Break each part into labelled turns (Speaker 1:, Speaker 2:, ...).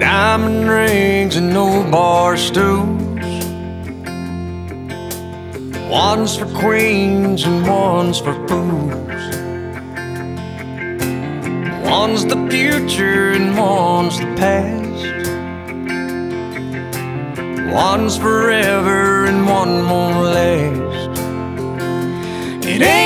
Speaker 1: rings and no bar stools. One's for queens and one's for fools. One's the future and one's the past. One's forever and one won't last. It ain't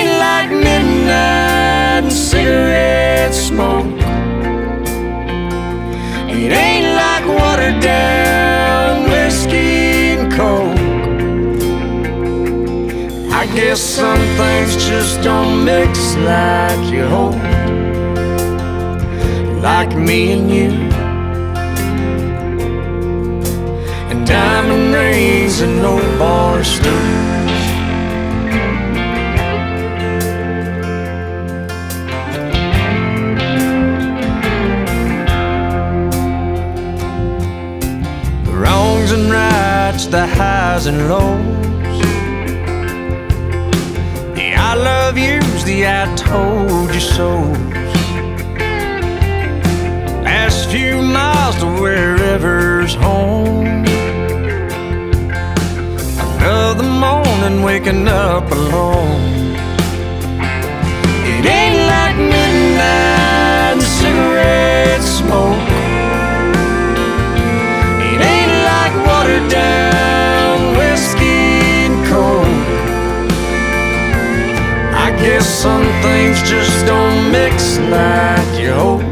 Speaker 1: guess some things just don't mix like you hope. Like me and you. And diamond rings and no bar stools. The wrongs and rights, the highs and lows. Love yous, the I told you so's. Last few miles to wherever's home. Another morning waking up alone. It ain't like midnight things just don't mix like you hoped.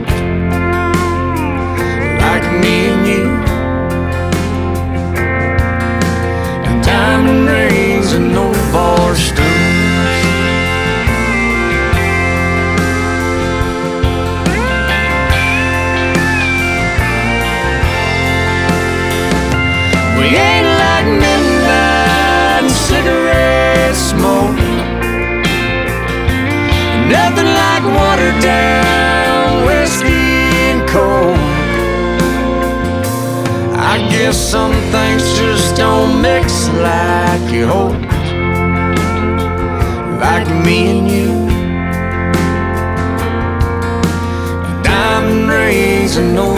Speaker 1: Guess some things just don't mix like you hoped. Like me and you. Diamond rings and no.